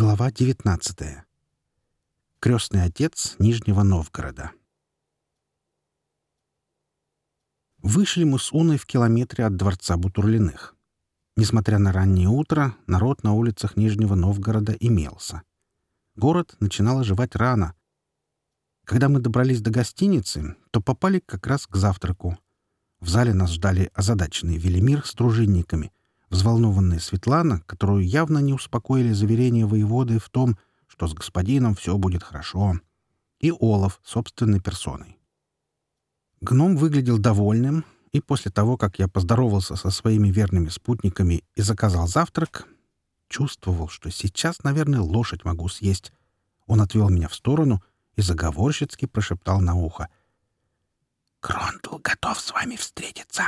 Глава 19. Крестный отец Нижнего Новгорода. Вышли мы с Уной в километре от дворца Бутурлиных. Несмотря на раннее утро, народ на улицах Нижнего Новгорода имелся. Город начинал оживать рано. Когда мы добрались до гостиницы, то попали как раз к завтраку. В зале нас ждали озадаченный Велимир с дружинниками — Взволнованная Светлана, которую явно не успокоили заверения воеводы в том, что с господином все будет хорошо, и Олаф собственной персоной. Гном выглядел довольным, и после того, как я поздоровался со своими верными спутниками и заказал завтрак, чувствовал, что сейчас, наверное, лошадь могу съесть. Он отвел меня в сторону и заговорщицки прошептал на ухо. «Крондл готов с вами встретиться».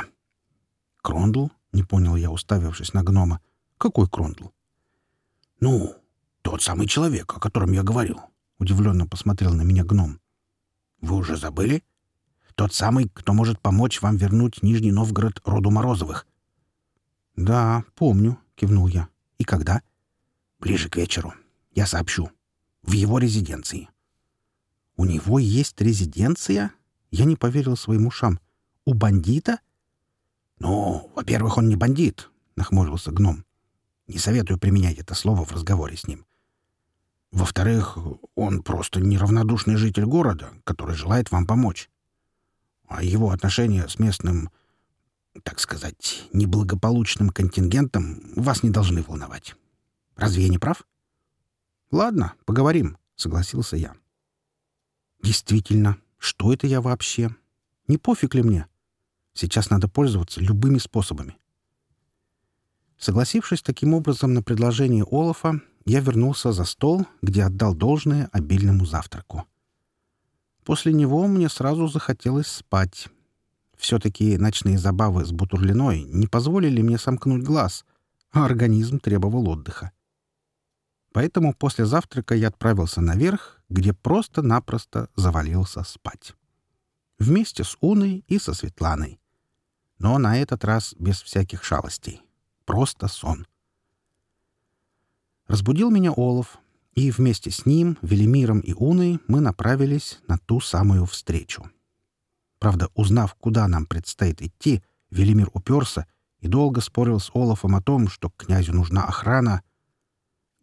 «Крондл?» — не понял я, уставившись на гнома. «Какой Крондл?» «Ну, тот самый человек, о котором я говорил», — удивленно посмотрел на меня гном. «Вы уже забыли? Тот самый, кто может помочь вам вернуть Нижний Новгород роду Морозовых». «Да, помню», — кивнул я. «И когда?» «Ближе к вечеру. Я сообщу. В его резиденции». «У него есть резиденция?» Я не поверил своим ушам. «У бандита?» «Ну, во-первых, он не бандит», — нахмурился гном. «Не советую применять это слово в разговоре с ним. Во-вторых, он просто неравнодушный житель города, который желает вам помочь. А его отношения с местным, так сказать, неблагополучным контингентом вас не должны волновать. Разве я не прав?» «Ладно, поговорим», — согласился я. «Действительно, что это я вообще? Не пофиг ли мне? Сейчас надо пользоваться любыми способами. Согласившись таким образом на предложение Олафа, я вернулся за стол, где отдал должное обильному завтраку. После него мне сразу захотелось спать. Все-таки ночные забавы с Бутурлиной не позволили мне сомкнуть глаз, а организм требовал отдыха. Поэтому после завтрака я отправился наверх, где просто-напросто завалился спать. Вместе с Уной и со Светланой. Но на этот раз без всяких шалостей. Просто сон. Разбудил меня Олов, и вместе с ним, Велимиром и Уной мы направились на ту самую встречу. Правда, узнав, куда нам предстоит идти, Велимир уперся и долго спорил с Олафом о том, что князю нужна охрана.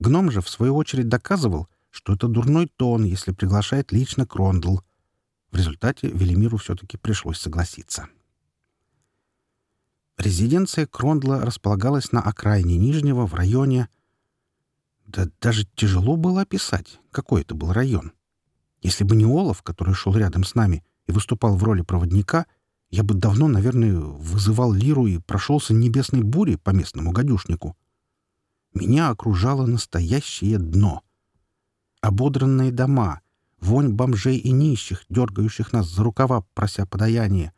Гном же, в свою очередь, доказывал, что это дурной тон, если приглашает лично Крондл. В результате Велимиру все-таки пришлось согласиться. — Резиденция Крондла располагалась на окраине Нижнего в районе... Да даже тяжело было описать, какой это был район. Если бы не Олаф, который шел рядом с нами и выступал в роли проводника, я бы давно, наверное, вызывал лиру и прошелся небесной бурей по местному гадюшнику. Меня окружало настоящее дно. Ободранные дома, вонь бомжей и нищих, дергающих нас за рукава, прося подаяния,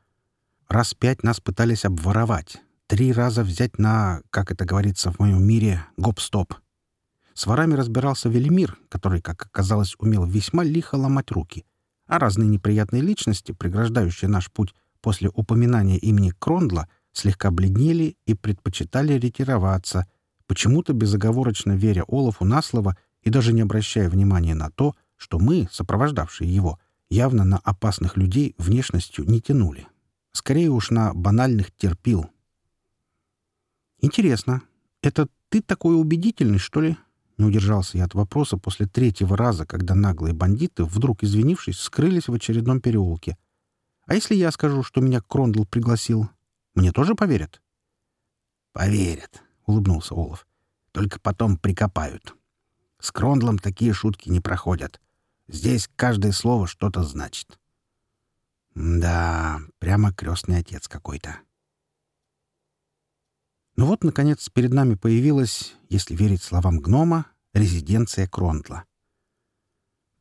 Раз пять нас пытались обворовать. Три раза взять на, как это говорится в моем мире, гоп-стоп. С ворами разбирался Велимир, который, как оказалось, умел весьма лихо ломать руки. А разные неприятные личности, преграждающие наш путь после упоминания имени Крондла, слегка бледнели и предпочитали ретироваться, почему-то безоговорочно веря Олафу на слово и даже не обращая внимания на то, что мы, сопровождавшие его, явно на опасных людей внешностью не тянули. Скорее уж на банальных терпил. «Интересно, это ты такой убедительный, что ли?» Не удержался я от вопроса после третьего раза, когда наглые бандиты, вдруг извинившись, скрылись в очередном переулке. «А если я скажу, что меня Крондл пригласил? Мне тоже поверят?» «Поверят», — улыбнулся Олаф. «Только потом прикопают. С Крондлом такие шутки не проходят. Здесь каждое слово что-то значит. Да, прямо крестный отец какой-то. Ну вот, наконец, перед нами появилась, если верить словам гнома, резиденция Кронтла.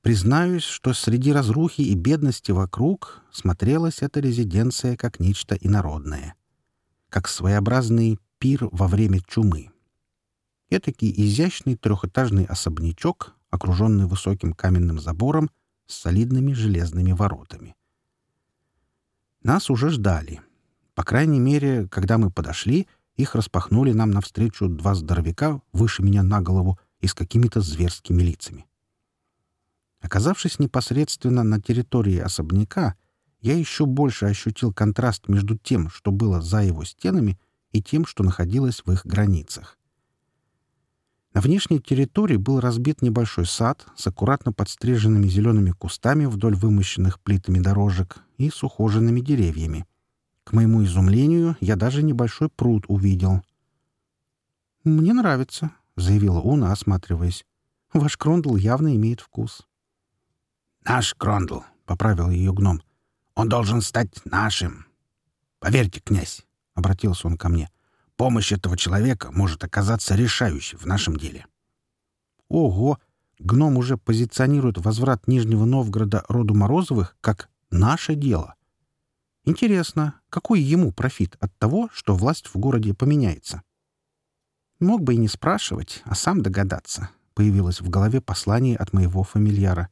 Признаюсь, что среди разрухи и бедности вокруг смотрелась эта резиденция как нечто инородное, как своеобразный пир во время чумы. Этакий изящный трехэтажный особнячок, окруженный высоким каменным забором с солидными железными воротами. Нас уже ждали. По крайней мере, когда мы подошли, их распахнули нам навстречу два здоровяка выше меня на голову и с какими-то зверскими лицами. Оказавшись непосредственно на территории особняка, я еще больше ощутил контраст между тем, что было за его стенами, и тем, что находилось в их границах. На внешней территории был разбит небольшой сад с аккуратно подстриженными зелеными кустами вдоль вымощенных плитами дорожек и с ухоженными деревьями. К моему изумлению, я даже небольшой пруд увидел. «Мне нравится», — заявила Уна, осматриваясь. «Ваш крондл явно имеет вкус». «Наш крондл», — поправил ее гном. «Он должен стать нашим. Поверьте, князь, — обратился он ко мне, — помощь этого человека может оказаться решающей в нашем деле». «Ого! Гном уже позиционирует возврат Нижнего Новгорода роду Морозовых как «наше дело». Интересно, какой ему профит от того, что власть в городе поменяется? Мог бы и не спрашивать, а сам догадаться. Появилось в голове послание от моего фамильяра.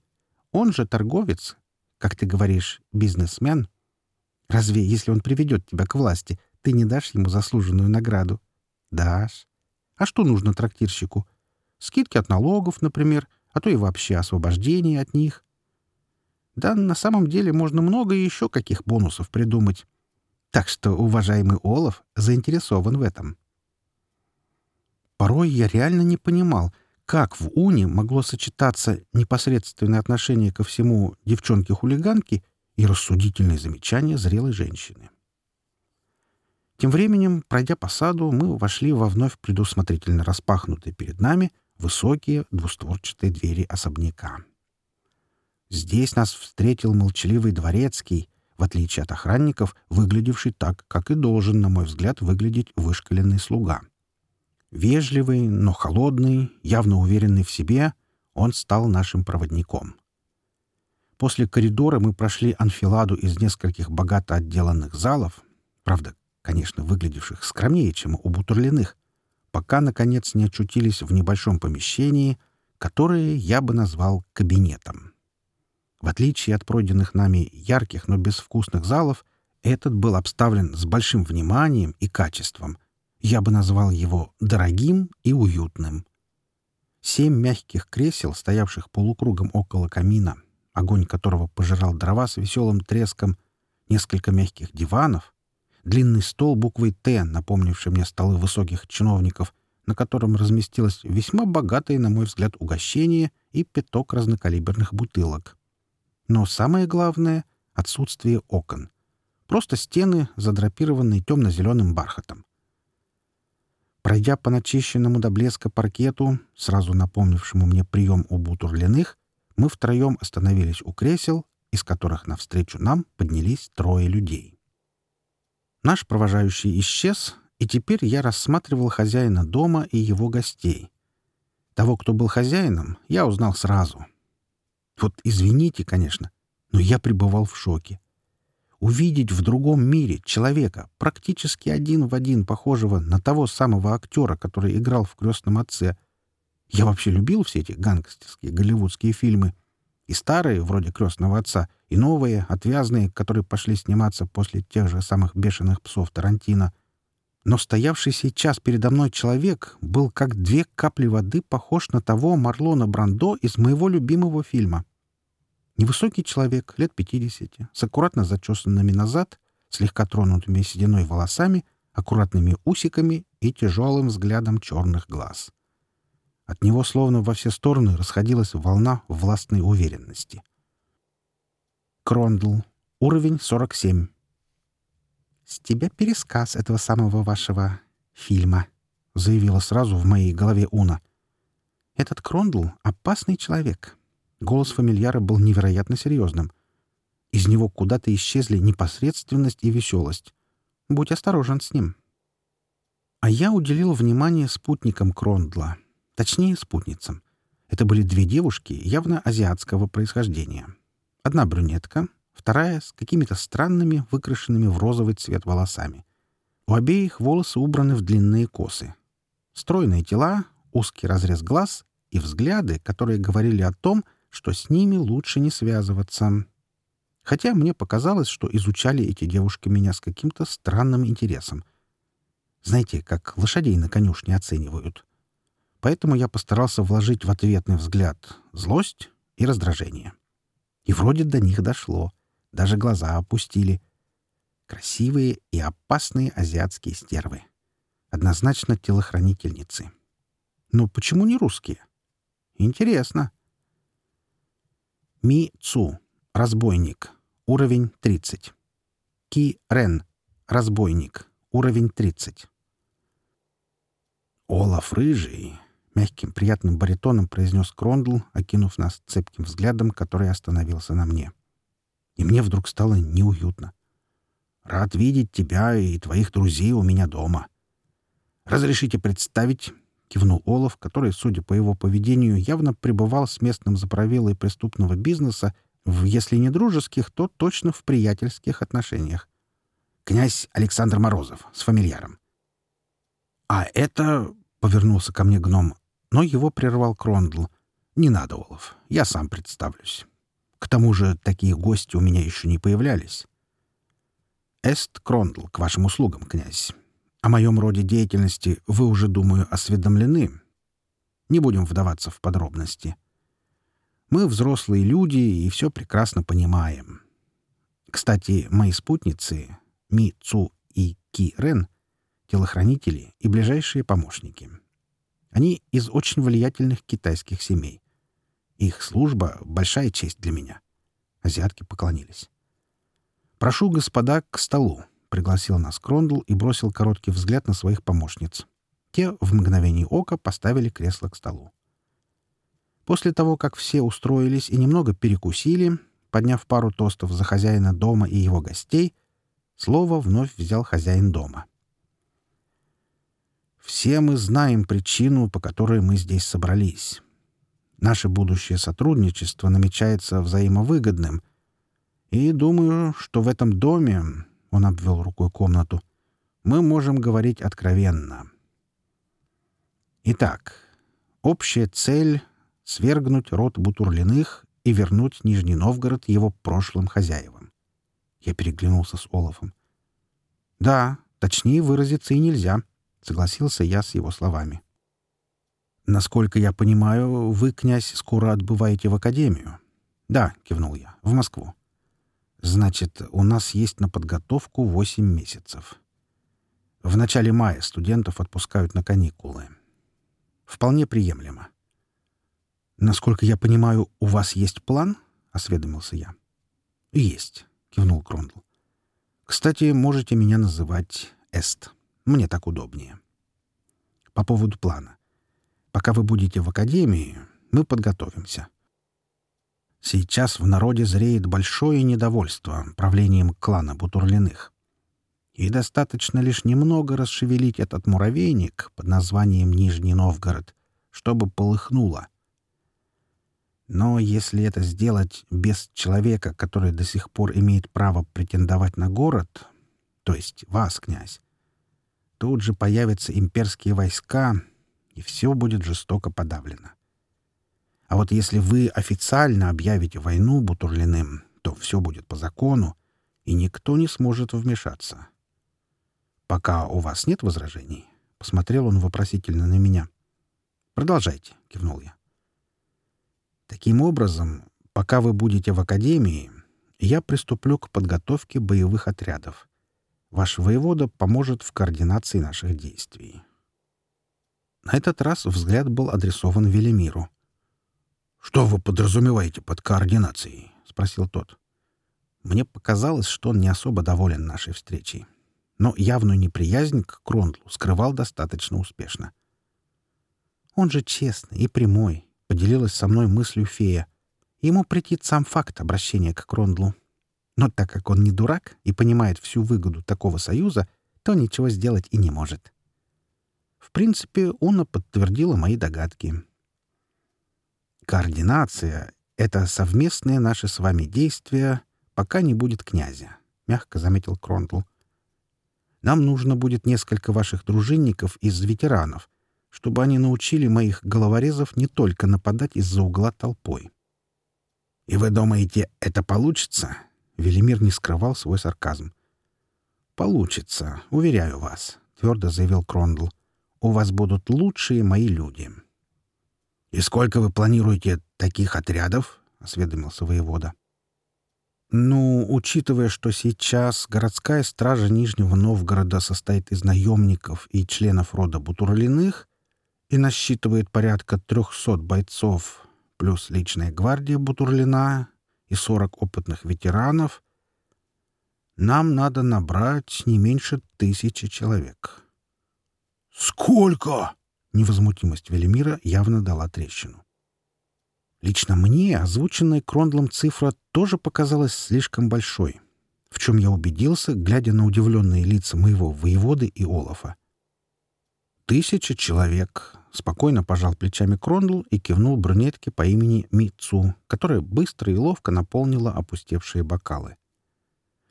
Он же торговец, как ты говоришь, бизнесмен. Разве, если он приведет тебя к власти, ты не дашь ему заслуженную награду? Дашь. А что нужно трактирщику? Скидки от налогов, например, а то и вообще освобождение от них. Да, на самом деле можно много еще каких бонусов придумать. Так что уважаемый Олаф заинтересован в этом. Порой я реально не понимал, как в Уне могло сочетаться непосредственное отношение ко всему девчонки-хулиганки и рассудительные замечания зрелой женщины. Тем временем, пройдя по саду, мы вошли во вновь предусмотрительно распахнутые перед нами высокие двустворчатые двери особняка. Здесь нас встретил молчаливый дворецкий, в отличие от охранников, выглядевший так, как и должен, на мой взгляд, выглядеть вышкаленный слуга — Вежливый, но холодный, явно уверенный в себе, он стал нашим проводником. После коридора мы прошли анфиладу из нескольких богато отделанных залов, правда, конечно, выглядевших скромнее, чем у Бутурлиных, пока, наконец, не очутились в небольшом помещении, которое я бы назвал кабинетом. В отличие от пройденных нами ярких, но безвкусных залов, этот был обставлен с большим вниманием и качеством — я бы назвал его дорогим и уютным. Семь мягких кресел, стоявших полукругом около камина, огонь которого пожирал дрова с веселым треском, несколько мягких диванов, длинный стол буквой «Т», напомнивший мне столы высоких чиновников, на котором разместилось весьма богатое, на мой взгляд, угощение и пяток разнокалиберных бутылок. Но самое главное — отсутствие окон. Просто стены, задрапированные темно-зеленым бархатом. Пройдя по начищенному до блеска паркету, сразу напомнившему мне прием у Бутурлиных, мы втроем остановились у кресел, из которых навстречу нам поднялись трое людей. Наш провожающий исчез, и теперь я рассматривал хозяина дома и его гостей. Того, кто был хозяином, я узнал сразу. Вот извините, конечно, но я пребывал в шоке увидеть в другом мире человека, практически один в один похожего на того самого актера, который играл в «Крестном отце». Я вообще любил все эти гангстерские голливудские фильмы. И старые, вроде «Крестного отца», и новые, отвязные, которые пошли сниматься после тех же самых «Бешеных псов» Тарантино. Но стоявший сейчас передо мной человек был как две капли воды похож на того Марлона Брандо из моего любимого фильма — Невысокий человек, лет пятидесяти, с аккуратно зачесанными назад, слегка тронутыми сединой волосами, аккуратными усиками и тяжелым взглядом черных глаз. От него словно во все стороны расходилась волна властной уверенности. Крондл. Уровень 47. «С тебя пересказ этого самого вашего фильма», — заявила сразу в моей голове Уна. «Этот Крондл — опасный человек. Голос фамильяра был невероятно серьезным. Из него куда-то исчезли непосредственность и веселость. Будь осторожен с ним. А я уделил внимание спутникам Крондла. Точнее, спутницам. Это были две девушки явно азиатского происхождения. Одна брюнетка, вторая с какими-то странными, выкрашенными в розовый цвет волосами. У обеих волосы убраны в длинные косы. Стройные тела, узкий разрез глаз и взгляды, которые говорили о том, что с ними лучше не связываться. Хотя мне показалось, что изучали эти девушки меня с каким-то странным интересом. Знаете, как лошадей на конюшне оценивают. поэтому я постарался вложить в ответный взгляд злость и раздражение. И вроде до них дошло. Даже глаза опустили. Красивые и опасные азиатские стервы. Однозначно телохранительницы. Но почему не русские? Интересно. Ми Цу. Разбойник. Уровень 30. Ки Рен. Разбойник. Уровень 30. Олаф Рыжий Мягким, приятным баритоном произнес Крондл, окинув нас цепким взглядом, который остановился на мне. И мне вдруг стало неуютно. «Рад видеть тебя и твоих друзей у меня дома. Разрешите представить...» — кивнул Олаф, который, судя по его поведению, явно пребывал с местным заправилой преступного бизнеса в, если не дружеских, то точно в приятельских отношениях. «Князь Александр Морозов с фамильяром». «А это...» — повернулся ко мне гном. Но его прервал Крондл. «Не надо, Олаф, я сам представлюсь. К тому же такие гости у меня еще не появлялись». «Эст Крондл, к вашим услугам, князь. О моем роде деятельности вы уже, думаю, осведомлены. Не будем вдаваться в подробности. Мы взрослые люди и все прекрасно понимаем. Кстати, мои спутницы Ми Цу и Ки Рен — телохранители и ближайшие помощники». Они из очень влиятельных китайских семей. Их служба — большая честь для меня. Азиатки поклонились. «Прошу, господа, к столу», — пригласил нас Крондл и бросил короткий взгляд на своих помощниц. Те в мгновение ока поставили кресло к столу. После того, как все устроились и немного перекусили, подняв пару тостов за хозяина дома и его гостей, слово вновь взял хозяин дома — все мы знаем причину, по которой мы здесь собрались. Наше будущее сотрудничество намечается взаимовыгодным. И думаю, что в этом доме, — он обвел рукой комнату, — мы можем говорить откровенно. Итак, общая цель — свергнуть род Бутурлиных и вернуть Нижний Новгород его прошлым хозяевам. Я переглянулся с Олафом. Да, точнее выразиться и нельзя — Согласился я с его словами. «Насколько я понимаю, вы, князь, скоро отбываете в академию?» «Да», — кивнул я, — «в Москву». «Значит, у нас есть на подготовку восемь месяцев. В начале мая студентов отпускают на каникулы. Вполне приемлемо». «Насколько я понимаю, у вас есть план?» — осведомился я. «Есть», — кивнул Крондл. «Кстати, можете меня называть Эст». Мне так удобнее. По поводу плана. Пока вы будете в академии, мы подготовимся. Сейчас в народе зреет большое недовольство правлением клана Бутурлиных. И достаточно лишь немного расшевелить этот муравейник под названием Нижний Новгород, чтобы полыхнуло. Но если это сделать без человека, который до сих пор имеет право претендовать на город, то есть вас, князь, Тут же появятся имперские войска, и все будет жестоко подавлено. А вот если вы официально объявите войну Бутурлиным, то все будет по закону, и никто не сможет вмешаться. Пока у вас нет возражений, — посмотрел он вопросительно на меня. «Продолжайте», — кивнул я. «Таким образом, пока вы будете в академии, я приступлю к подготовке боевых отрядов. Ваш воевода поможет в координации наших действий. На этот раз взгляд был адресован Велимиру. «Что вы подразумеваете под координацией?» — спросил тот. Мне показалось, что он не особо доволен нашей встречей. Но явную неприязнь к Крондлу скрывал достаточно успешно. «Он же честный и прямой», — поделилась со мной мыслью фея. Ему претит сам факт обращения к Крондлу. Но так как он не дурак и понимает всю выгоду такого союза, то ничего сделать и не может. В принципе, Уна подтвердила мои догадки. Координация — это совместные наши с вами действия, пока не будет князя, — мягко заметил Кронтл. Нам нужно будет несколько ваших дружинников из ветеранов, чтобы они научили моих головорезов не только нападать из-за угла толпой. — И вы думаете, это получится? Велимир не скрывал свой сарказм. «Получится, уверяю вас», — твердо заявил Крондл. «У вас будут лучшие мои люди. «И сколько вы планируете таких отрядов?» — осведомился воевода. «Ну, учитывая, что сейчас городская стража Нижнего Новгорода состоит из наемников и членов рода Бутурлиных и насчитывает порядка трехсот бойцов, плюс личная гвардия Бутурлина и сорок опытных ветеранов, нам надо набрать не меньше тысячи человек». «Сколько?» — невозмутимость Велимира явно дала трещину. Лично мне озвученная Крондлом цифра тоже показалась слишком большой, в чем я убедился, глядя на удивленные лица моего воеводы и Олафа. «Тысяча человек», — спокойно пожал плечами Крондл и кивнул брюнетке по имени Мицу, которая быстро и ловко наполнила опустевшие бокалы.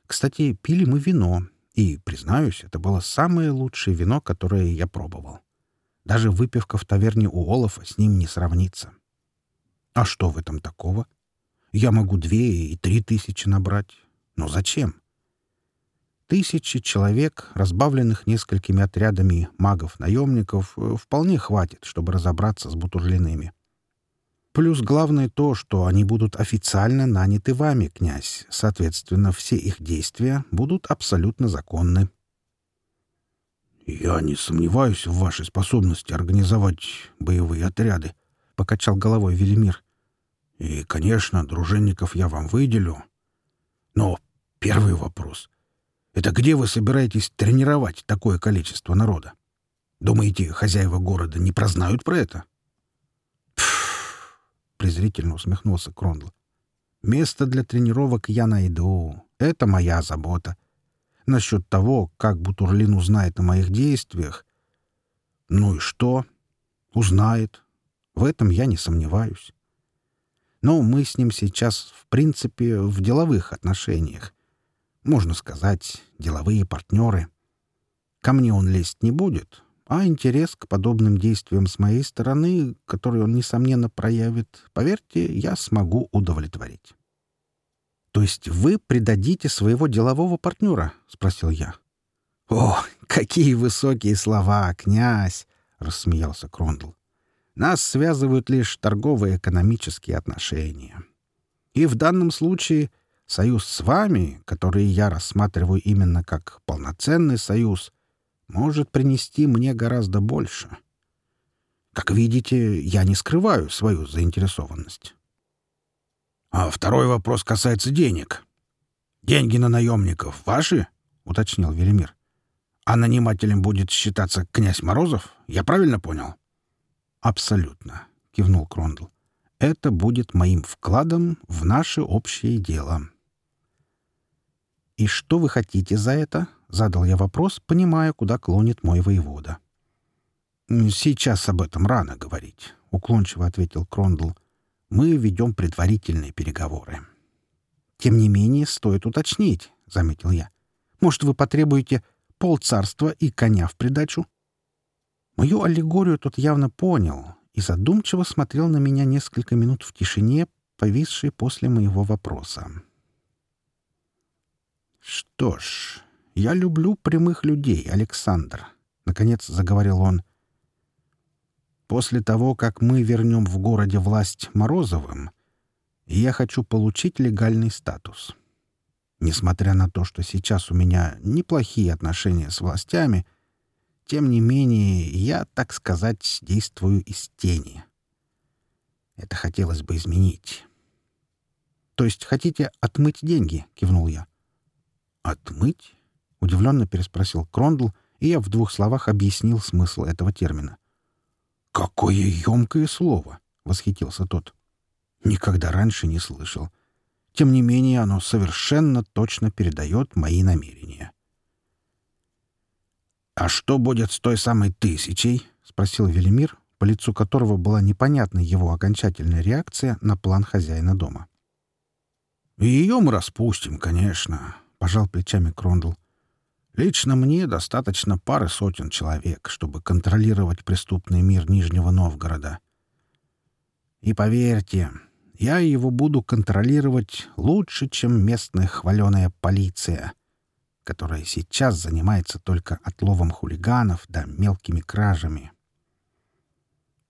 Кстати, пили мы вино, и, признаюсь, это было самое лучшее вино, которое я пробовал. Даже выпивка в таверне у Олафа с ним не сравнится. А что в этом такого? Я могу две и три тысячи набрать. Но зачем? Тысячи человек, разбавленных несколькими отрядами магов-наемников, э, вполне хватит, чтобы разобраться с бутурлиными. Плюс главное то, что они будут официально наняты вами, князь. Соответственно, все их действия будут абсолютно законны. «Я не сомневаюсь в вашей способности организовать боевые отряды», — покачал головой Велимир. И, конечно, дружинников я вам выделю. Но первый вопрос — это где вы собираетесь тренировать такое количество народа? Думаете, хозяева города не прознают про это? Презрительно усмехнулся Крондл. Место для тренировок я найду. Это моя забота. Насчет того, как Бутурлин узнает о моих действиях... Ну и что? Узнает. В этом я не сомневаюсь. Но мы с ним сейчас, в принципе, в деловых отношениях. Можно сказать, деловые партнеры. Ко мне он лезть не будет, а интерес к подобным действиям с моей стороны, который он, несомненно, проявит, поверьте, я смогу удовлетворить. «То есть вы предадите своего делового партнера?» — спросил я. «О, какие высокие слова, князь!» — рассмеялся Крондл. Нас связывают лишь торговые экономические отношения. И в данном случае союз с вами, который я рассматриваю именно как полноценный союз, может принести мне гораздо больше. Как видите, я не скрываю свою заинтересованность. А второй вопрос касается денег. Деньги на наемников ваши? — уточнил Велимир. А нанимателем будет считаться князь Морозов? Я правильно понял? — «Абсолютно», — кивнул Крондл. «Это будет моим вкладом в наше общее дело». «И что вы хотите за это?» — задал я вопрос, понимая, куда клонит мой воевода. «Сейчас об этом рано говорить», — уклончиво ответил Крондл. «Мы ведем предварительные переговоры». «Тем не менее, стоит уточнить», — заметил я. «Может, вы потребуете полцарства и коня в придачу?» Мою аллегорию тот явно понял и задумчиво смотрел на меня несколько минут в тишине, повисшей после моего вопроса. «Что ж, я люблю прямых людей, Александр», — наконец заговорил он. «После того, как мы вернем в городе власть Морозовым, я хочу получить легальный статус. Несмотря на то, что сейчас у меня неплохие отношения с властями, — тем не менее, я, так сказать, действую из тени. Это хотелось бы изменить. «То есть хотите отмыть деньги?» — кивнул я. «Отмыть?» — удивленно переспросил Крондл, и я в двух словах объяснил смысл этого термина. «Какое емкое слово!» — восхитился тот. «Никогда раньше не слышал. Тем не менее, оно совершенно точно передает мои намерения». «А что будет с той самой тысячей?» — спросил Велимир, по лицу которого была непонятна его окончательная реакция на план хозяина дома. «Ее мы распустим, конечно», — пожал плечами Крондл. «Лично мне достаточно пары сотен человек, чтобы контролировать преступный мир Нижнего Новгорода. И поверьте, я его буду контролировать лучше, чем местная хваленая полиция» которая сейчас занимается только отловом хулиганов да мелкими кражами.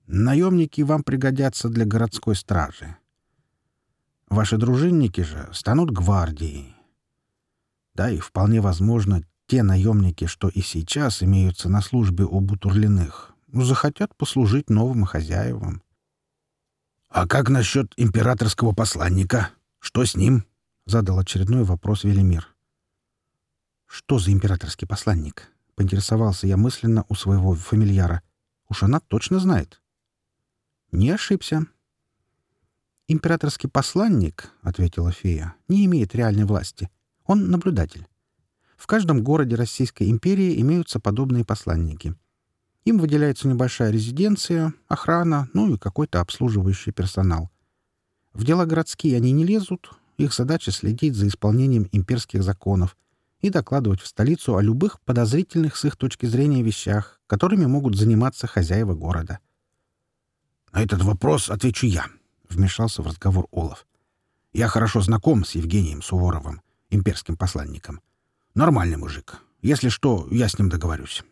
Наемники вам пригодятся для городской стражи. Ваши дружинники же станут гвардией. Да, и вполне возможно, те наемники, что и сейчас имеются на службе у Бутурлиных, захотят послужить новым хозяевам. «А как насчет императорского посланника? Что с ним?» — задал очередной вопрос Велимир. «Что за императорский посланник?» — поинтересовался я мысленно у своего фамильяра. «Уж она точно знает». «Не ошибся». «Императорский посланник, — ответила фея, — не имеет реальной власти. Он наблюдатель. В каждом городе Российской империи имеются подобные посланники. Им выделяется небольшая резиденция, охрана, ну и какой-то обслуживающий персонал. В дела городские они не лезут, их задача следить за исполнением имперских законов и докладывать в столицу о любых подозрительных с их точки зрения вещах, которыми могут заниматься хозяева города. «На этот вопрос отвечу я», — вмешался в разговор Олаф. «Я хорошо знаком с Евгением Суворовым, имперским посланником. Нормальный мужик. Если что, я с ним договорюсь.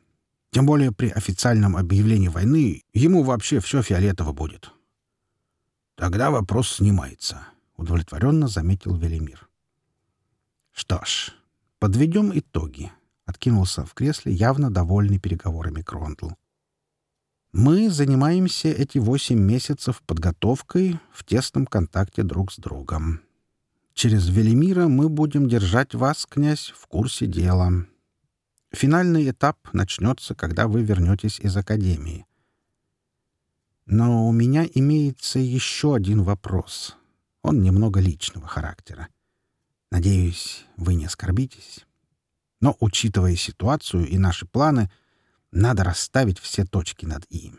Тем более при официальном объявлении войны ему вообще все фиолетово будет». «Тогда вопрос снимается», — удовлетворенно заметил Велимир. «Что ж, подведем итоги», — откинулся в кресле явно довольный переговорами Кронтл. Мы занимаемся эти восемь месяцев подготовкой в тесном контакте друг с другом. Через Велимира мы будем держать вас, князь, в курсе дела. Финальный этап начнется, когда вы вернетесь из Академии. Но у меня имеется еще один вопрос. Он немного личного характера. Надеюсь, вы не оскорбитесь. Но, учитывая ситуацию и наши планы — надо расставить все точки над «и».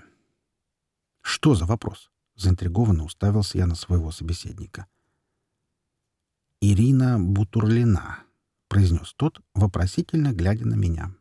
«Что за вопрос?» — заинтригованно уставился я на своего собеседника. «Ирина Бутурлина», — произнес тот, вопросительно глядя на меня.